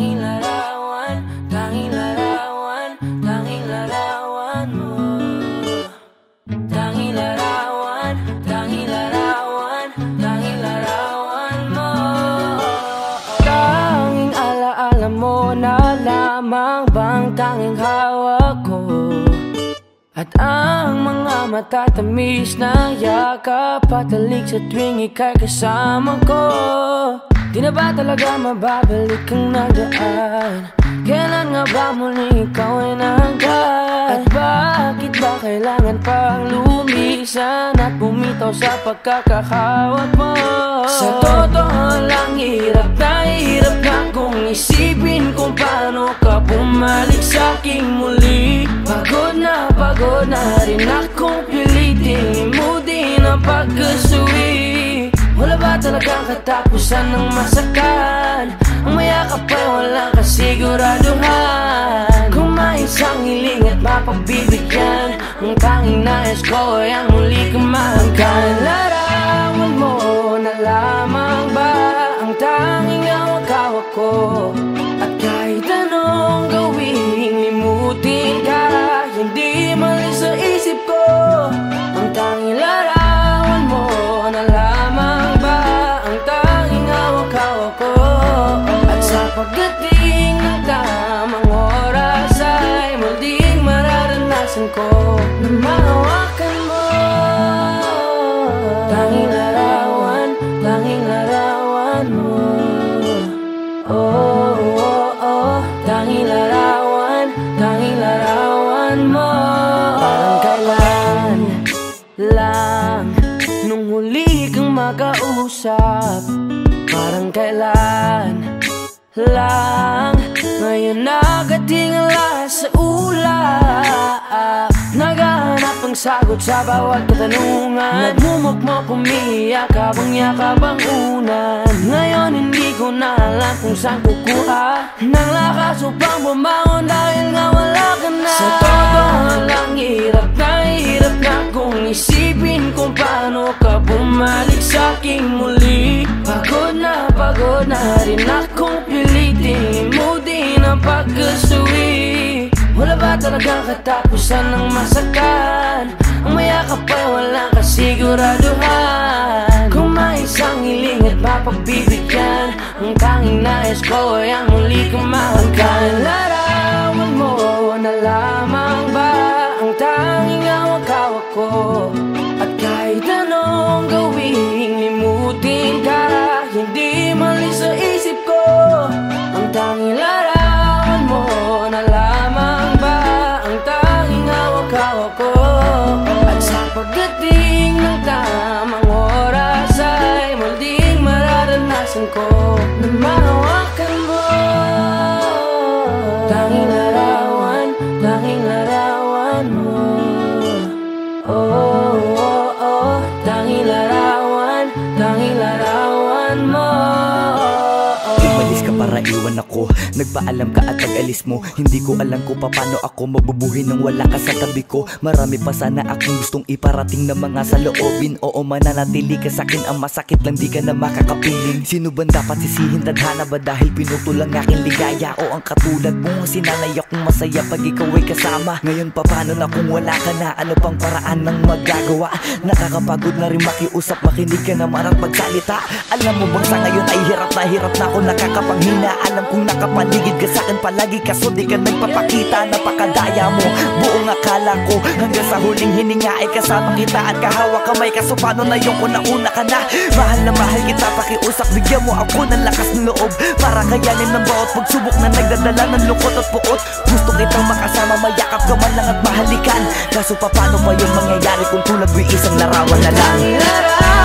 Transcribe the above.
Tanging At ang mga matatamis na yakap Patalig sa tuwing ika'y kasama ko Di na ba talaga mababalik ang nagdaan? Kailan nga ba muli ikaw ay nangkat? At bakit ba kailangan pang lumisan At bumitaw sa pagkakahawak mo? Sa totoo bumalik sa aking muli. Pagod na pagod na rin akong pilitin. Limutin ang pagkasuwi. Wala ba talagang katapusan ng masakan? Ang mayakap ay walang kasiguraduhan Kung may isang hiling at mapagbibigyan Ang tanging nais ko ay ang muli kang mahanggan Larawan mo na lamang ba Ang tanging hawak-hawak ko limutin ka Hindi mali sa isip ko. Ang tanging larawan mo na lamang ba Ang tanging hawak-hawak ko? At sa pagdating ng tamang oras Ay muling mararanasan ko. Na mahawakan makausap Parang kailan lang Ngayon nakatingala sa ulap Naghahanap ng sagot sa bawat katanungan. Nagmumukmok umiiyak habang yakap ang unan. Ngayon hindi ko na alam kung saan kukuha Ng lakas upang bumangon na pagod na rin akong pilitin Limutin ang pagkasuwi. Wala ba talagang katapusan ng masakan? Ang mayakap ay walang kasiguraduhan Kung may isang hiling at mapagbibigyan Ang tanging nais ko ay ang muli kang mahanggan. Larawan mo na lamang ba Ang tanging hawak-hawak ko? At kahit anong ka Hindi mali sa isip ko. Ang tanging larawan mo na lamang ba Ang tanging hawak-hawak ko? At sa pagdating ng tamang oras Ay muling mararanasan ko Nagpaalam ka at nag-alis mo. Hindi ko alam kung paano ako mabubuhay nang wala ka sa tabi ko. Marami pa sana akong gustong iparating na mga saloobin Oo mananatili ka sa'kin ang masakit lang di ka na makakapiling. Sino ba dapat sisihin? Tadhana ba? Dahil pinutol ang aking ligaya. O ang katulad mo sinanay akong masaya pag ikaw ay kasama. Ngayon pa paano na kung wala ka na? Ano pang paraan ng magagawa? Nakakapagod na rin makiusap. Makinig ka naman at magsalita. Alam mo bang sa ngayon ay hirap na hirap na ako nakakapanghina? Alam kong nakapaligid ka sa'kin palagi Kaso di ka nagpapakita. Napakadaya mo Buong akala ko. Hanggang sa huling hininga ay kasama kita At kahawak kamay Kaso paano na yung kung nauna ka na? Mahal na mahal kita pakiusap. Bigyan mo ako ng lakas ng loob. Para kayanin ng bawat pagsubok Na nagdadala ng lungkot at puot. Gusto kitang makasama Mayakap ka man lang at mahalikan. Kaso pa paano pa yung mangyayari Kung tulad mo isang larawan na lang? Larawan